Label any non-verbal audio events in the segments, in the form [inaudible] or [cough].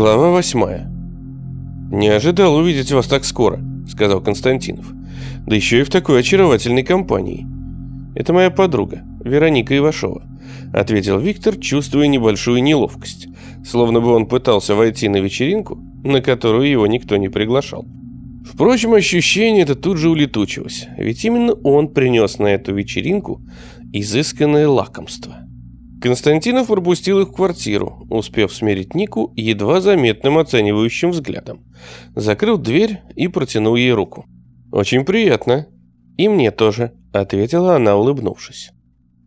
Глава восьмая. «Не ожидал увидеть вас так скоро», — сказал Константинов. «Да еще и в такой очаровательной компании». «Это моя подруга, Вероника Ивашова», — ответил Виктор, чувствуя небольшую неловкость, словно бы он пытался войти на вечеринку, на которую его никто не приглашал. Впрочем, ощущение это тут же улетучилось, ведь именно он принес на эту вечеринку изысканное лакомство — Константинов пропустил их в квартиру, успев смерить Нику едва заметным оценивающим взглядом. Закрыл дверь и протянул ей руку. «Очень приятно». «И мне тоже», — ответила она, улыбнувшись.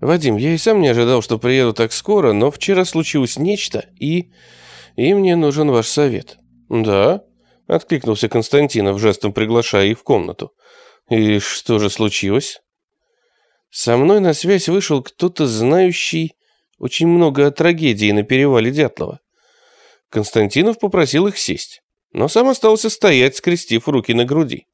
«Вадим, я и сам не ожидал, что приеду так скоро, но вчера случилось нечто, и... и мне нужен ваш совет». «Да?» — откликнулся Константинов, жестом приглашая их в комнату. «И что же случилось?» «Со мной на связь вышел кто-то знающий очень много о трагедии на перевале Дятлова. Константинов попросил их сесть, но сам остался стоять, скрестив руки на груди.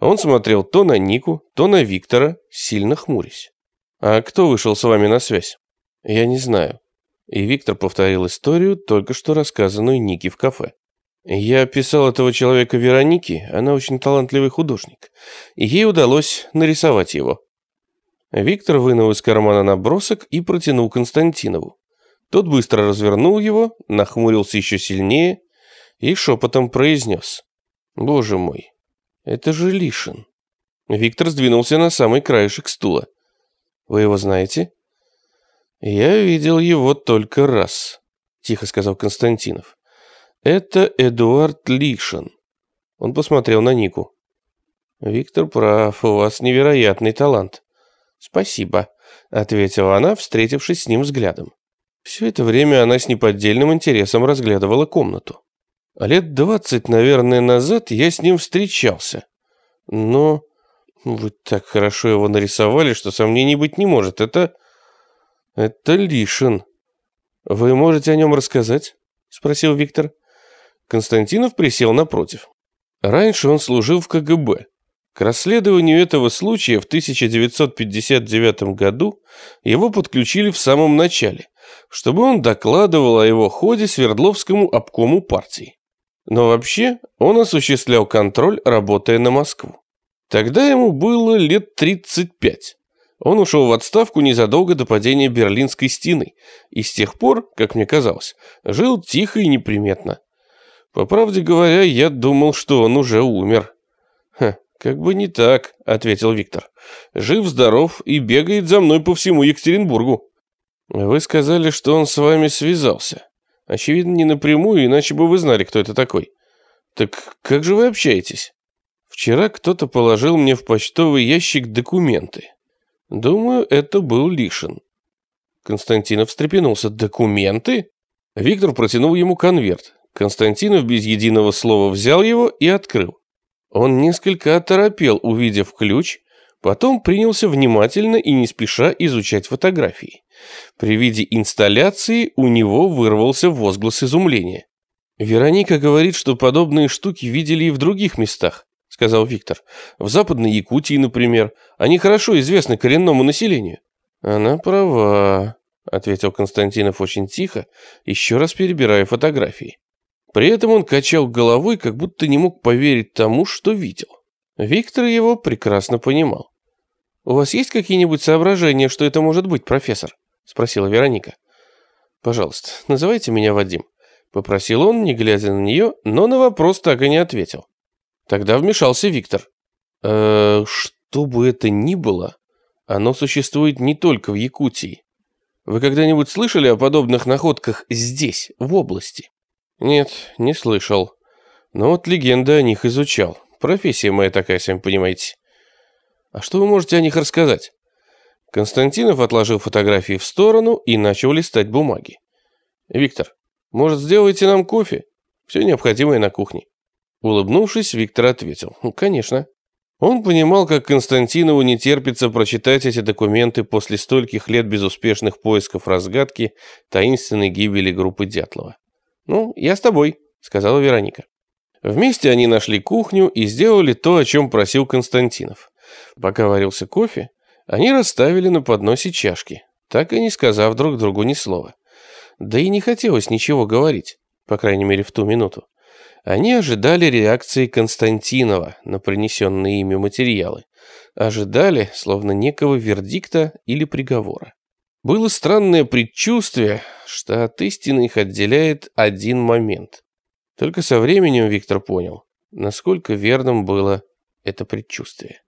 Он смотрел то на Нику, то на Виктора, сильно хмурясь. «А кто вышел с вами на связь?» «Я не знаю». И Виктор повторил историю, только что рассказанную Нике в кафе. Я описал этого человека Веронике, она очень талантливый художник, ей удалось нарисовать его. Виктор вынул из кармана набросок и протянул Константинову. Тот быстро развернул его, нахмурился еще сильнее и шепотом произнес. «Боже мой, это же Лишин». Виктор сдвинулся на самый краешек стула. «Вы его знаете?» «Я видел его только раз», — тихо сказал Константинов. «Это Эдуард Лишин». Он посмотрел на Нику. «Виктор прав, у вас невероятный талант. «Спасибо», — ответила она, встретившись с ним взглядом. Все это время она с неподдельным интересом разглядывала комнату. Лет двадцать, наверное, назад я с ним встречался. Но вы так хорошо его нарисовали, что сомнений быть не может. Это... это Лишин. Вы можете о нем рассказать? Спросил Виктор. Константинов присел напротив. Раньше он служил в КГБ. К расследованию этого случая в 1959 году его подключили в самом начале, чтобы он докладывал о его ходе Свердловскому обкому партии. Но вообще он осуществлял контроль, работая на Москву. Тогда ему было лет 35. Он ушел в отставку незадолго до падения Берлинской стены и с тех пор, как мне казалось, жил тихо и неприметно. По правде говоря, я думал, что он уже умер. Ха, «Как бы не так», — ответил Виктор. «Жив-здоров и бегает за мной по всему Екатеринбургу». «Вы сказали, что он с вами связался. Очевидно, не напрямую, иначе бы вы знали, кто это такой. Так как же вы общаетесь?» «Вчера кто-то положил мне в почтовый ящик документы. Думаю, это был Лишин». Константинов встрепенулся. «Документы?» Виктор протянул ему конверт. Константинов без единого слова взял его и открыл. Он несколько оторопел, увидев ключ, потом принялся внимательно и не спеша изучать фотографии. При виде инсталляции у него вырвался возглас изумления. «Вероника говорит, что подобные штуки видели и в других местах», — сказал Виктор. «В Западной Якутии, например. Они хорошо известны коренному населению». «Она права», — ответил Константинов очень тихо, еще раз перебирая фотографии. При этом он качал головой, как будто не мог поверить тому, что видел. Виктор его прекрасно понимал. «У вас есть какие-нибудь соображения, что это может быть, профессор?» – спросила Вероника. «Пожалуйста, называйте меня Вадим», – попросил он, не глядя на нее, но на вопрос так и не ответил. Тогда вмешался Виктор. «Э, «Что бы это ни было, оно существует не только в Якутии. Вы когда-нибудь слышали о подобных находках здесь, в области?» Нет, не слышал. Но вот легенды о них изучал. Профессия моя такая, сами понимаете. А что вы можете о них рассказать? Константинов отложил фотографии в сторону и начал листать бумаги. Виктор, может, сделаете нам кофе? Все необходимое на кухне. Улыбнувшись, Виктор ответил. «Ну, конечно. Он понимал, как Константинову не терпится прочитать эти документы после стольких лет безуспешных поисков разгадки таинственной гибели группы Дятлова. «Ну, я с тобой», — сказала Вероника. Вместе они нашли кухню и сделали то, о чем просил Константинов. Пока варился кофе, они расставили на подносе чашки, так и не сказав друг другу ни слова. Да и не хотелось ничего говорить. по крайней мере в ту минуту. Они ожидали реакции Константинова на принесенные ими материалы. Ожидали, словно некого вердикта или приговора. Было странное предчувствие, что от истины их отделяет один момент. Только со временем Виктор понял, насколько верным было это предчувствие.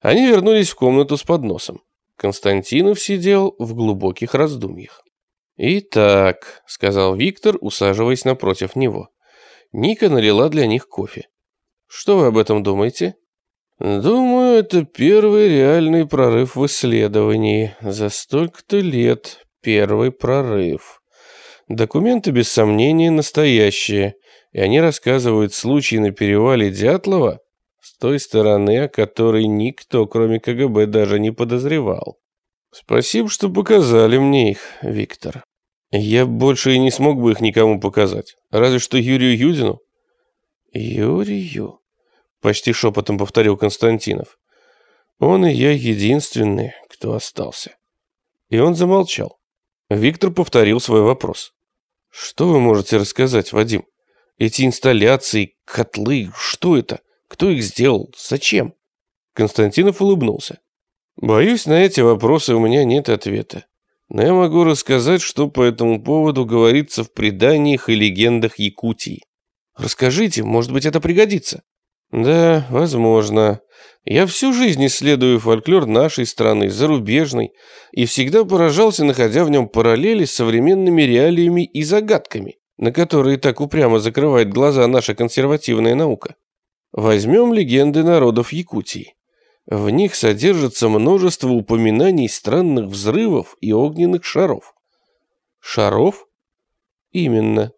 Они вернулись в комнату с подносом. Константинов сидел в глубоких раздумьях. «Итак», — сказал Виктор, усаживаясь напротив него. Ника налила для них кофе. «Что вы об этом думаете?» «Думаю, это первый реальный прорыв в исследовании. За столько-то лет первый прорыв. Документы, без сомнения, настоящие, и они рассказывают случай на перевале Дятлова с той стороны, о которой никто, кроме КГБ, даже не подозревал. Спасибо, что показали мне их, Виктор. Я больше и не смог бы их никому показать. Разве что Юрию Юдину. Юрию? Почти шепотом повторил Константинов. Он и я единственные, кто остался. И он замолчал. Виктор повторил свой вопрос. Что вы можете рассказать, Вадим? Эти инсталляции, котлы, что это? Кто их сделал? Зачем? Константинов улыбнулся. Боюсь, на эти вопросы у меня нет ответа. Но я могу рассказать, что по этому поводу говорится в преданиях и легендах Якутии. Расскажите, может быть, это пригодится. Да, возможно. Я всю жизнь исследую фольклор нашей страны, зарубежный, и всегда поражался, находя в нем параллели с современными реалиями и загадками, на которые так упрямо закрывает глаза наша консервативная наука. Возьмем легенды народов Якутии. В них содержится множество упоминаний странных взрывов и огненных шаров. Шаров? Именно.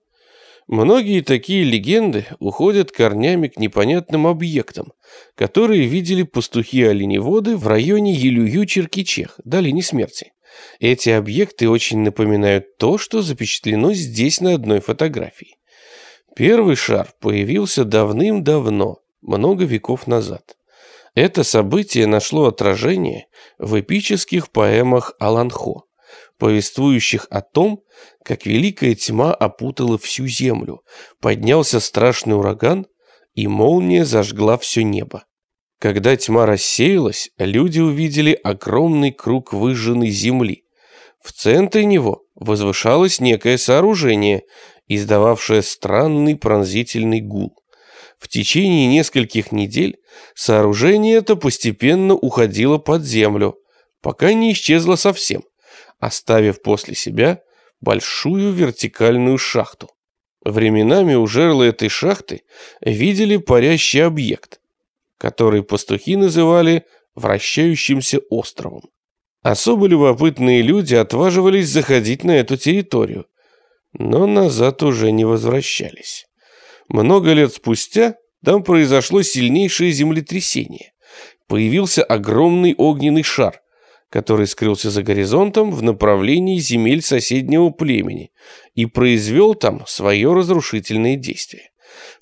Многие такие легенды уходят корнями к непонятным объектам, которые видели пастухи-оленеводы в районе Елюю-Черкичех, долине смерти. Эти объекты очень напоминают то, что запечатлено здесь на одной фотографии. Первый шар появился давным-давно, много веков назад. Это событие нашло отражение в эпических поэмах Аланхо, повествующих о том, как великая тьма опутала всю землю, поднялся страшный ураган, и молния зажгла все небо. Когда тьма рассеялась, люди увидели огромный круг выжженной земли. В центре него возвышалось некое сооружение, издававшее странный пронзительный гул. В течение нескольких недель сооружение это постепенно уходило под землю, пока не исчезло совсем, оставив после себя большую вертикальную шахту. Временами у жерла этой шахты видели парящий объект, который пастухи называли вращающимся островом. Особо любопытные люди отваживались заходить на эту территорию, но назад уже не возвращались. Много лет спустя там произошло сильнейшее землетрясение. Появился огромный огненный шар, который скрылся за горизонтом в направлении земель соседнего племени и произвел там свое разрушительное действие.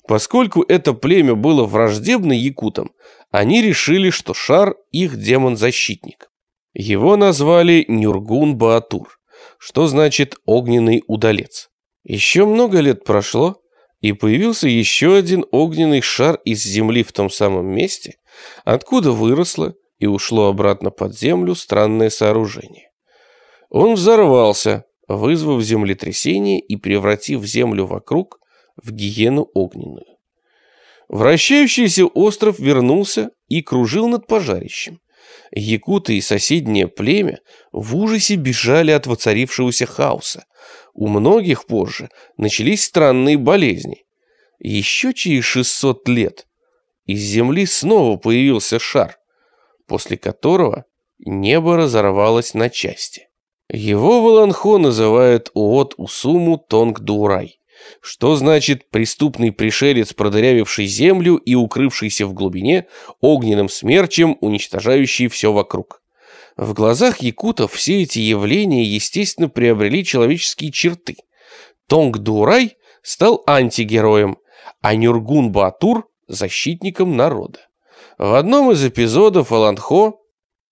Поскольку это племя было враждебно якутам, они решили, что шар – их демон-защитник. Его назвали Нюргун-Баатур, что значит «огненный удалец». Еще много лет прошло, и появился еще один огненный шар из земли в том самом месте, откуда выросло и ушло обратно под землю странное сооружение. Он взорвался, вызвав землетрясение и превратив землю вокруг в гиену огненную. Вращающийся остров вернулся и кружил над пожарищем. Якуты и соседнее племя в ужасе бежали от воцарившегося хаоса, у многих позже начались странные болезни. Еще через 600 лет из Земли снова появился шар, после которого небо разорвалось на части. Его Валанхо называют Уот Усуму Тонг Дурай, что значит преступный пришелец, продырявивший землю и укрывшийся в глубине огненным смерчем, уничтожающий все вокруг. В глазах якутов все эти явления, естественно, приобрели человеческие черты. Тонг Дурай стал антигероем, а Нюргун Батур – защитником народа. В одном из эпизодов Аланхо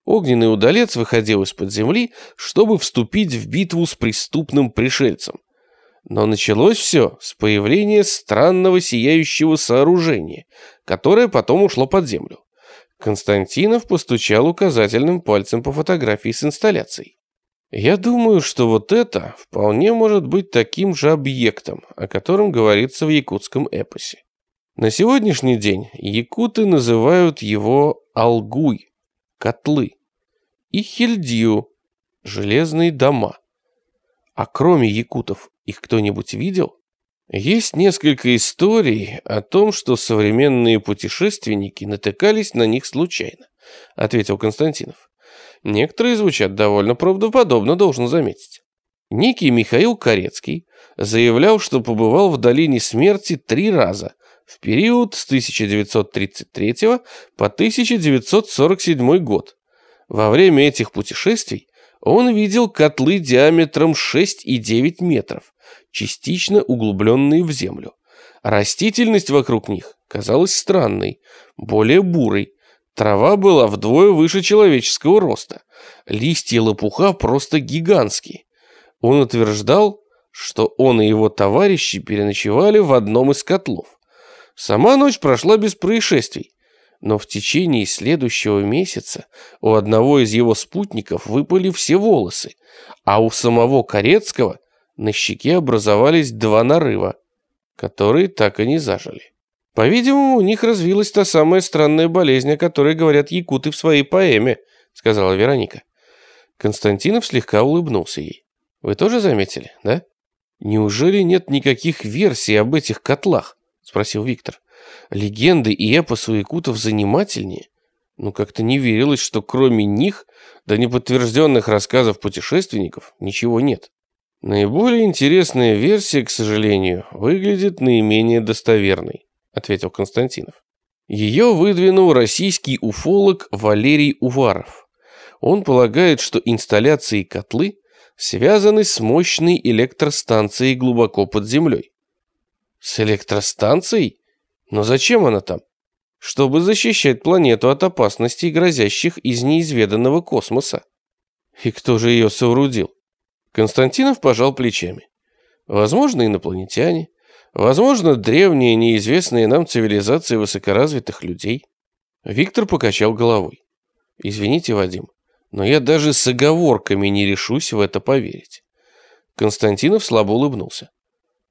огненный удалец выходил из-под земли, чтобы вступить в битву с преступным пришельцем. Но началось все с появления странного сияющего сооружения, которое потом ушло под землю. Константинов постучал указательным пальцем по фотографии с инсталляцией. Я думаю, что вот это вполне может быть таким же объектом, о котором говорится в якутском эпосе. На сегодняшний день якуты называют его Алгуй, котлы, и Хильдию, железные дома. А кроме якутов их кто-нибудь видел? Есть несколько историй о том, что современные путешественники натыкались на них случайно, ответил Константинов. Некоторые звучат довольно правдоподобно, должен заметить. Некий Михаил Корецкий заявлял, что побывал в долине смерти три раза в период с 1933 по 1947 год. Во время этих путешествий он видел котлы диаметром 6,9 метров, частично углубленные в землю. Растительность вокруг них казалась странной, более бурой. Трава была вдвое выше человеческого роста. Листья лопуха просто гигантские. Он утверждал, что он и его товарищи переночевали в одном из котлов. Сама ночь прошла без происшествий, но в течение следующего месяца у одного из его спутников выпали все волосы, а у самого Корецкого на щеке образовались два нарыва, которые так и не зажили. По-видимому, у них развилась та самая странная болезнь, о которой говорят якуты в своей поэме, сказала Вероника. Константинов слегка улыбнулся ей. Вы тоже заметили, да? Неужели нет никаких версий об этих котлах? Спросил Виктор. Легенды и эпосы якутов занимательнее. Но как-то не верилось, что кроме них, да неподтвержденных рассказов путешественников, ничего нет. Наиболее интересная версия, к сожалению, выглядит наименее достоверной, ответил Константинов. Ее выдвинул российский уфолог Валерий Уваров. Он полагает, что инсталляции котлы связаны с мощной электростанцией глубоко под землей. С электростанцией? Но зачем она там? Чтобы защищать планету от опасностей, грозящих из неизведанного космоса. И кто же ее соорудил? Константинов пожал плечами. Возможно, инопланетяне. Возможно, древние, неизвестные нам цивилизации высокоразвитых людей. Виктор покачал головой. Извините, Вадим, но я даже с оговорками не решусь в это поверить. Константинов слабо улыбнулся.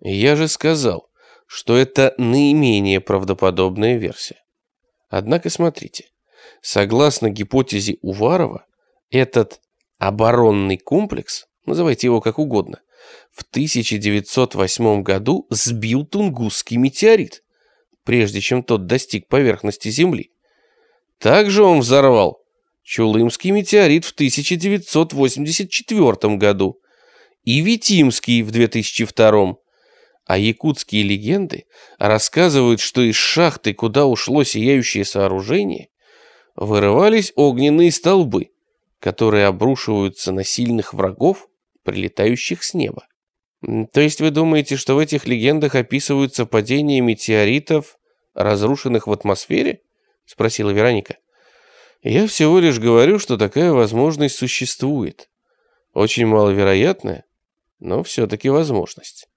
Я же сказал, что это наименее правдоподобная версия. Однако смотрите, согласно гипотезе Уварова, этот оборонный комплекс называйте его как угодно, в 1908 году сбил Тунгусский метеорит, прежде чем тот достиг поверхности Земли. Также он взорвал Чулымский метеорит в 1984 году и Витимский в 2002 а якутские легенды рассказывают, что из шахты, куда ушло сияющее сооружение, вырывались огненные столбы, которые обрушиваются на сильных врагов прилетающих с неба. То есть вы думаете, что в этих легендах описываются падения метеоритов, разрушенных в атмосфере? Спросила Вероника. Я всего лишь говорю, что такая возможность существует. Очень маловероятная, но все-таки возможность.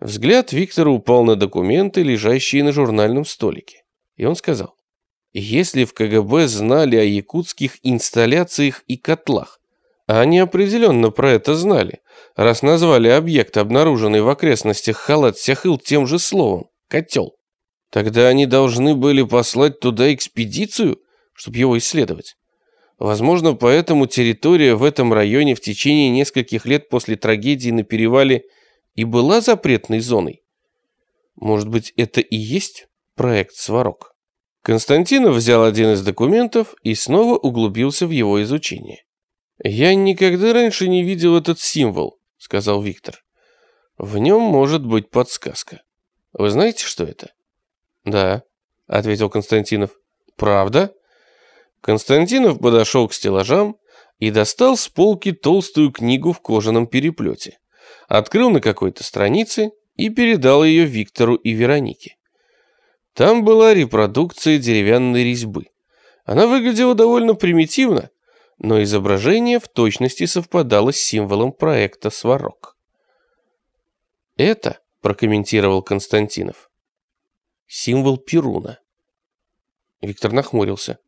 Взгляд Виктора упал на документы, лежащие на журнальном столике. И он сказал, если в КГБ знали о якутских инсталляциях и котлах, а они определенно про это знали, раз назвали объект, обнаруженный в окрестностях Халат-Сяхыл тем же словом – котел. Тогда они должны были послать туда экспедицию, чтобы его исследовать. Возможно, поэтому территория в этом районе в течение нескольких лет после трагедии на перевале и была запретной зоной. Может быть, это и есть проект «Сварог»? Константинов взял один из документов и снова углубился в его изучение. «Я никогда раньше не видел этот символ», — сказал Виктор. «В нем может быть подсказка. Вы знаете, что это?» «Да», — ответил Константинов. «Правда?» Константинов подошел к стеллажам и достал с полки толстую книгу в кожаном переплете. Открыл на какой-то странице и передал ее Виктору и Веронике. Там была репродукция деревянной резьбы. Она выглядела довольно примитивно, но изображение в точности совпадало с символом проекта «Сварог». Это, прокомментировал Константинов, символ Перуна. Виктор нахмурился.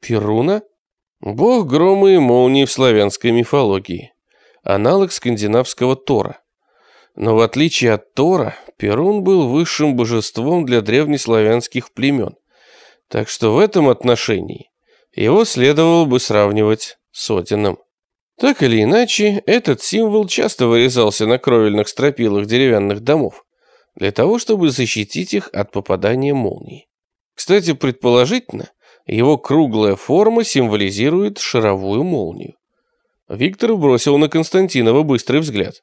Перуна? Бог грома и молнии в славянской мифологии. Аналог скандинавского Тора. Но в отличие от Тора, Перун был высшим божеством для древнеславянских племен. Так что в этом отношении его следовало бы сравнивать с Одином. Так или иначе, этот символ часто вырезался на кровельных стропилах деревянных домов, для того, чтобы защитить их от попадания молнии. Кстати, предположительно, его круглая форма символизирует шаровую молнию. Виктор бросил на Константинова быстрый взгляд.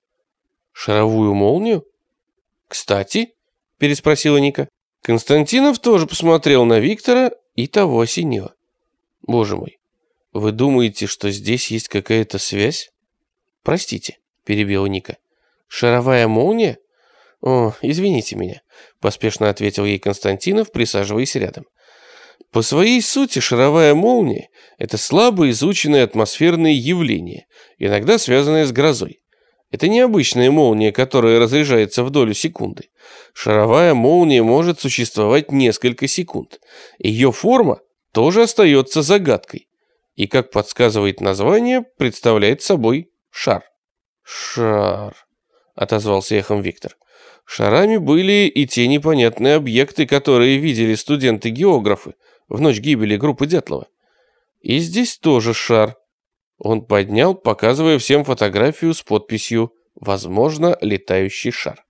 «Шаровую молнию?» «Кстати?» – переспросила Ника. Константинов тоже посмотрел на Виктора и того осенило. «Боже мой, вы думаете, что здесь есть какая-то связь?» «Простите», – перебила Ника. «Шаровая молния?» «О, извините меня», – поспешно ответил ей Константинов, присаживаясь рядом. По своей сути шаровая молния – это слабо изученное атмосферное явление, иногда связанное с грозой. Это необычная молния, которая разряжается в долю секунды. Шаровая молния может существовать несколько секунд. Ее форма тоже остается загадкой. И, как подсказывает название, представляет собой шар. «Шар», — отозвался эхом Виктор. Шарами были и те непонятные объекты, которые видели студенты-географы в ночь гибели группы Дятлова. И здесь тоже шар. Он поднял, показывая всем фотографию с подписью «Возможно, летающий шар».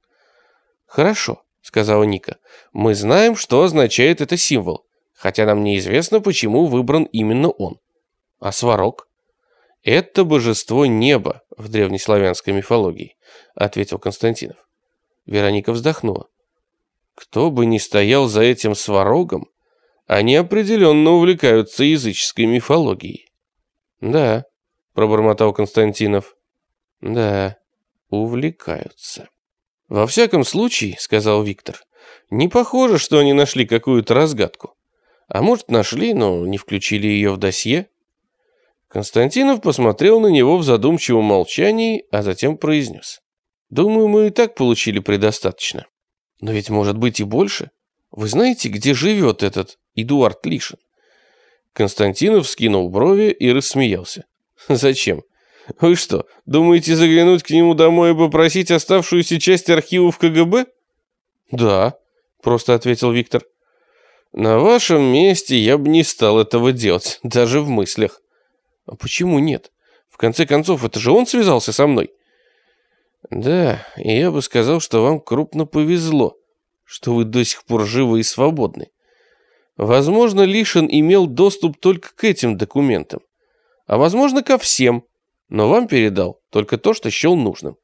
«Хорошо», — сказала Ника. «Мы знаем, что означает это символ, хотя нам неизвестно, почему выбран именно он. А сварог?» «Это божество неба в древнеславянской мифологии», — ответил Константинов. Вероника вздохнула. «Кто бы ни стоял за этим сварогом, они определенно увлекаются языческой мифологией». «Да», — пробормотал Константинов. «Да, увлекаются». «Во всяком случае», — сказал Виктор, — «не похоже, что они нашли какую-то разгадку. А может, нашли, но не включили ее в досье?» Константинов посмотрел на него в задумчивом молчании, а затем произнес. «Думаю, мы и так получили предостаточно. Но ведь может быть и больше. Вы знаете, где живет этот Эдуард Лишин?» Константинов скинул брови и рассмеялся. [laughs] «Зачем? Вы что, думаете заглянуть к нему домой и попросить оставшуюся часть архивов КГБ?» «Да», — просто ответил Виктор. «На вашем месте я бы не стал этого делать, даже в мыслях». «А почему нет? В конце концов, это же он связался со мной». «Да, и я бы сказал, что вам крупно повезло, что вы до сих пор живы и свободны. Возможно, Лишин имел доступ только к этим документам, а возможно, ко всем, но вам передал только то, что счел нужным.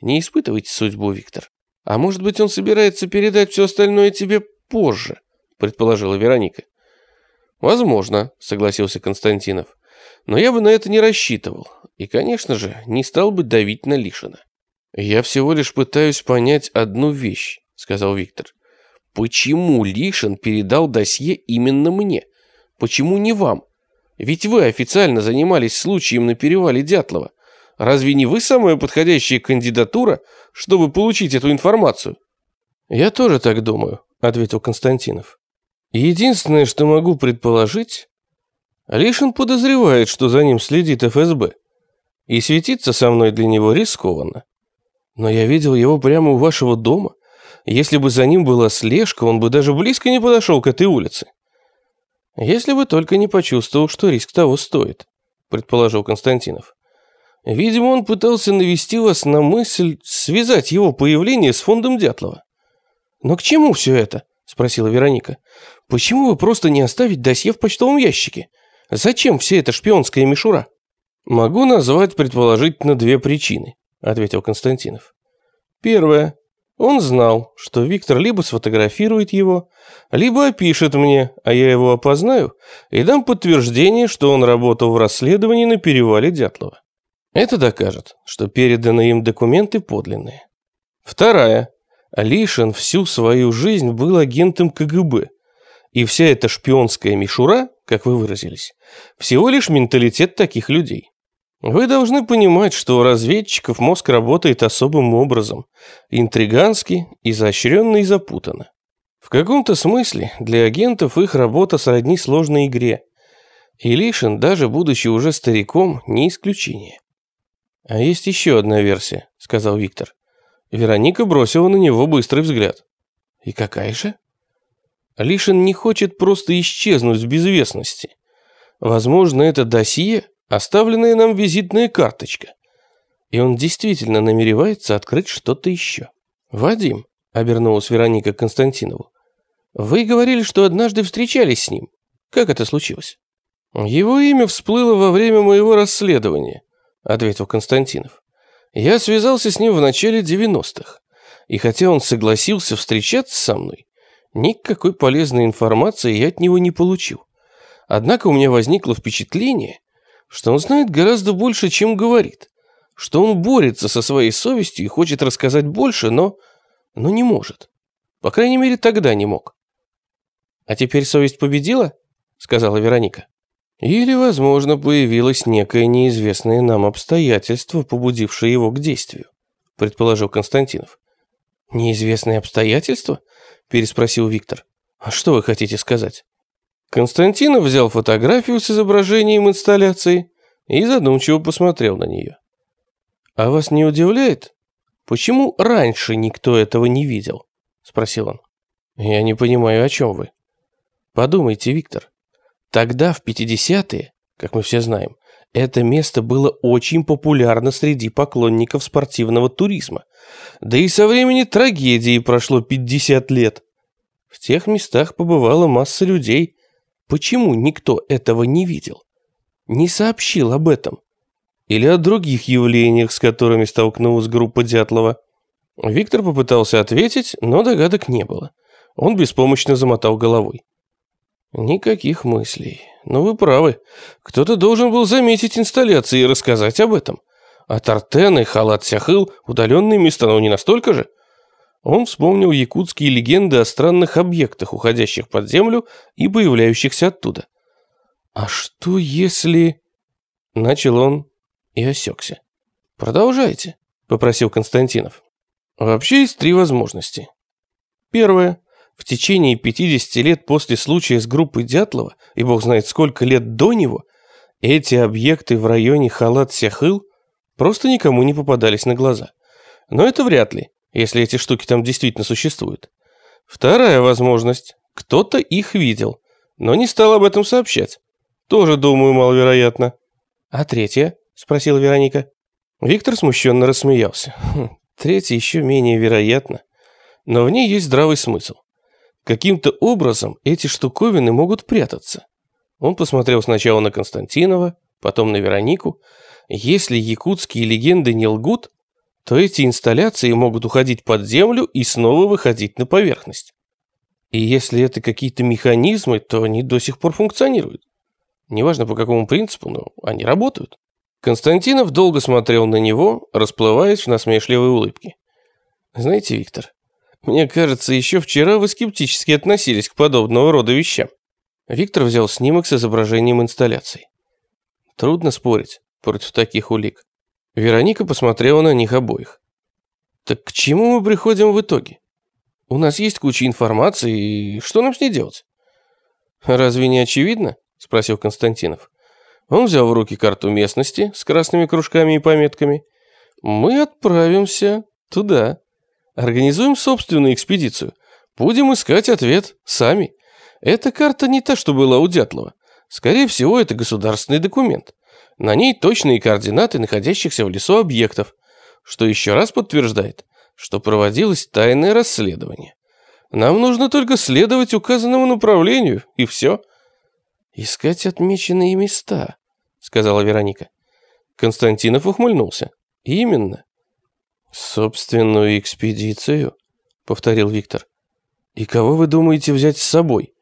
Не испытывайте судьбу, Виктор. А может быть, он собирается передать все остальное тебе позже, предположила Вероника. Возможно, согласился Константинов. Но я бы на это не рассчитывал. И, конечно же, не стал бы давить на Лишина. Я всего лишь пытаюсь понять одну вещь, сказал Виктор. Почему Лишин передал досье именно мне? Почему не вам? Ведь вы официально занимались случаем на перевале Дятлова. Разве не вы самая подходящая кандидатура, чтобы получить эту информацию? Я тоже так думаю, ответил Константинов. Единственное, что могу предположить, Лишин подозревает, что за ним следит ФСБ. И светиться со мной для него рискованно. Но я видел его прямо у вашего дома. Если бы за ним была слежка, он бы даже близко не подошел к этой улице. Если бы только не почувствовал, что риск того стоит, предположил Константинов. Видимо, он пытался навести вас на мысль связать его появление с фондом Дятлова. Но к чему все это? спросила Вероника. Почему вы просто не оставить досье в почтовом ящике? Зачем вся эта шпионская мишура? Могу назвать предположительно две причины, ответил Константинов. Первое. Он знал, что Виктор либо сфотографирует его, либо опишет мне, а я его опознаю и дам подтверждение, что он работал в расследовании на перевале Дятлова. Это докажет, что переданные им документы подлинные. Вторая. Алишин всю свою жизнь был агентом КГБ, и вся эта шпионская мишура, как вы выразились, всего лишь менталитет таких людей. Вы должны понимать, что у разведчиков мозг работает особым образом, интригански, изощренно и запутанно. В каком-то смысле для агентов их работа сродни сложной игре. И Лишин, даже будучи уже стариком, не исключение. «А есть еще одна версия», — сказал Виктор. Вероника бросила на него быстрый взгляд. «И какая же?» Лишин не хочет просто исчезнуть в безвестности. Возможно, это досье, оставленная нам визитная карточка. И он действительно намеревается открыть что-то еще. «Вадим», — обернулась Вероника Константинову, «вы говорили, что однажды встречались с ним. Как это случилось?» «Его имя всплыло во время моего расследования», — ответил Константинов. «Я связался с ним в начале 90-х, и хотя он согласился встречаться со мной, никакой полезной информации я от него не получил. Однако у меня возникло впечатление, что он знает гораздо больше, чем говорит, что он борется со своей совестью и хочет рассказать больше, но... но не может. По крайней мере, тогда не мог. «А теперь совесть победила?» — сказала Вероника. Или, возможно, появилось некое неизвестное нам обстоятельство, побудившее его к действию, предположил Константинов. Неизвестные обстоятельства? переспросил Виктор. А что вы хотите сказать? Константинов взял фотографию с изображением инсталляции и задумчиво посмотрел на нее. А вас не удивляет, почему раньше никто этого не видел? спросил он. Я не понимаю, о чем вы. Подумайте, Виктор. Тогда, в 50-е, как мы все знаем, это место было очень популярно среди поклонников спортивного туризма. Да и со времени трагедии прошло 50 лет. В тех местах побывала масса людей. Почему никто этого не видел? Не сообщил об этом? Или о других явлениях, с которыми столкнулась группа Дятлова? Виктор попытался ответить, но догадок не было. Он беспомощно замотал головой. Никаких мыслей. Но вы правы. Кто-то должен был заметить инсталляции и рассказать об этом. А Тартен и Халат Сяхыл – удаленные места, но не настолько же. Он вспомнил якутские легенды о странных объектах, уходящих под землю и появляющихся оттуда. «А что если...» Начал он и осекся. «Продолжайте», – попросил Константинов. «Вообще есть три возможности. Первое. В течение 50 лет после случая с группой Дятлова, и бог знает сколько лет до него, эти объекты в районе Халат-Сяхыл просто никому не попадались на глаза. Но это вряд ли, если эти штуки там действительно существуют. Вторая возможность. Кто-то их видел, но не стал об этом сообщать. Тоже, думаю, маловероятно. А третья? Спросила Вероника. Виктор смущенно рассмеялся. Хм, третья еще менее вероятно, но в ней есть здравый смысл. Каким-то образом эти штуковины могут прятаться. Он посмотрел сначала на Константинова, потом на Веронику. Если якутские легенды не лгут, то эти инсталляции могут уходить под землю и снова выходить на поверхность. И если это какие-то механизмы, то они до сих пор функционируют. Неважно по какому принципу, но они работают. Константинов долго смотрел на него, расплываясь в насмешливой улыбке. Знаете, Виктор, мне кажется, еще вчера вы скептически относились к подобного рода вещам. Виктор взял снимок с изображением инсталляции. Трудно спорить против таких улик. Вероника посмотрела на них обоих. Так к чему мы приходим в итоге? У нас есть куча информации, и что нам с ней делать? Разве не очевидно? Спросил Константинов. Он взял в руки карту местности с красными кружками и пометками. Мы отправимся туда. Организуем собственную экспедицию. Будем искать ответ сами. Эта карта не та, что была у Дятлова. Скорее всего, это государственный документ. На ней точные координаты находящихся в лесу объектов, что еще раз подтверждает, что проводилось тайное расследование. Нам нужно только следовать указанному направлению, и все. «Искать отмеченные места», — сказала Вероника. Константинов ухмыльнулся. «Именно. «Собственную экспедицию?» — повторил Виктор. «И кого вы думаете взять с собой?»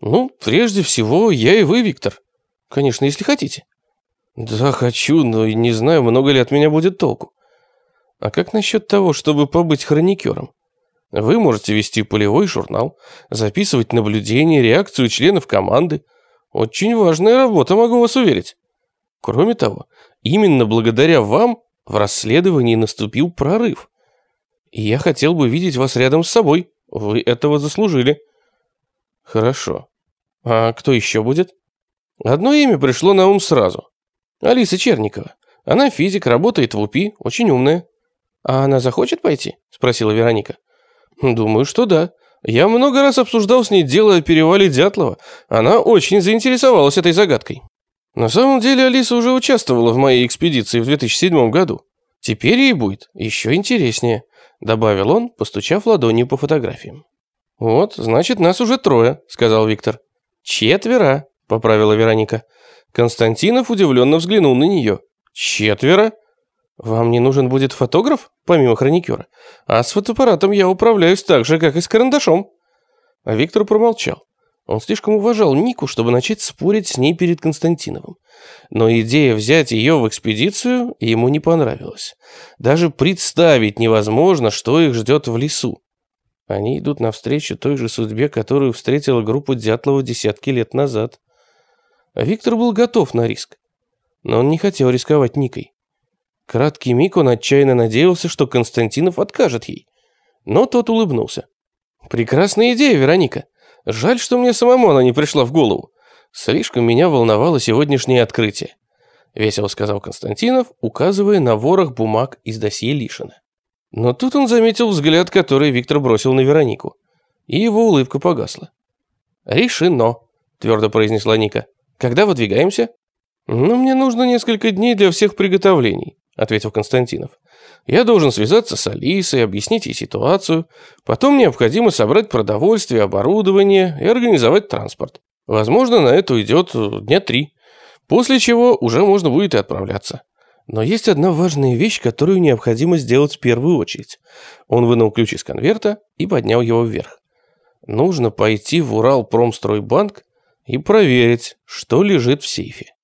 «Ну, прежде всего, я и вы, Виктор. Конечно, если хотите». «Да, хочу, но не знаю, много ли от меня будет толку. А как насчет того, чтобы побыть хроникером? Вы можете вести полевой журнал, записывать наблюдения, реакцию членов команды. Очень важная работа, могу вас уверить. Кроме того, именно благодаря вам в расследовании наступил прорыв. И я хотел бы видеть вас рядом с собой. Вы этого заслужили. Хорошо. А кто еще будет? Одно имя пришло на ум сразу. Алиса Черникова. Она физик, работает в УПИ, очень умная. А она захочет пойти? Спросила Вероника. Думаю, что да. Я много раз обсуждал с ней дело о перевале Дятлова. Она очень заинтересовалась этой загадкой. На самом деле Алиса уже участвовала в моей экспедиции в 2007 году. Теперь ей будет еще интереснее, добавил он, постучав ладонью по фотографиям. Вот, значит, нас уже трое, сказал Виктор. Четверо, поправила Вероника. Константинов удивленно взглянул на нее. Четверо? Вам не нужен будет фотограф, помимо хроникера? А с фотоаппаратом я управляюсь так же, как и с карандашом. А Виктор промолчал. Он слишком уважал Нику, чтобы начать спорить с ней перед Константиновым. Но идея взять ее в экспедицию ему не понравилась. Даже представить невозможно, что их ждет в лесу. Они идут навстречу той же судьбе, которую встретила группа Дятлова десятки лет назад. А Виктор был готов на риск. Но он не хотел рисковать Никой. Краткий миг он отчаянно надеялся, что Константинов откажет ей. Но тот улыбнулся. «Прекрасная идея, Вероника. Жаль, что мне самому она не пришла в голову. Слишком меня волновало сегодняшнее открытие», — весело сказал Константинов, указывая на ворох бумаг из досье Лишина. Но тут он заметил взгляд, который Виктор бросил на Веронику, и его улыбка погасла. «Решено», — твердо произнесла Ника. «Когда выдвигаемся?» «Ну, мне нужно несколько дней для всех приготовлений», — ответил Константинов. «Я должен связаться с Алисой, объяснить ей ситуацию. Потом необходимо собрать продовольствие, оборудование и организовать транспорт. Возможно, на это уйдет дня три. После чего уже можно будет и отправляться. Но есть одна важная вещь, которую необходимо сделать в первую очередь. Он вынул ключ из конверта и поднял его вверх. Нужно пойти в Уралпромстройбанк и проверить, что лежит в сейфе.